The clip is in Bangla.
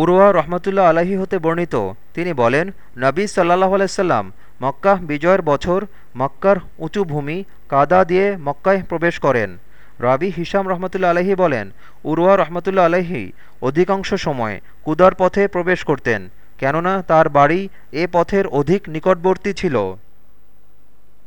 উরওয়া রহমতুল্লাহ আলাহি হতে বর্ণিত। তিনি বলেন, নবী সাল্লাহ আলাইসাল্লাম মক্কাহ বিজয়ের বছর মক্কার উঁচু ভূমি কাদা দিয়ে মক্কায় প্রবেশ করেন। রাবি হিসাম রহমতুল্লা আলহি বলেন, উরওয়া রহমতুল্লা আলহি অধিকাংশ সময় কুদার পথে প্রবেশ করতেন, কেননা তার বাড়ি এ পথের অধিক নিকটবর্তী ছিল।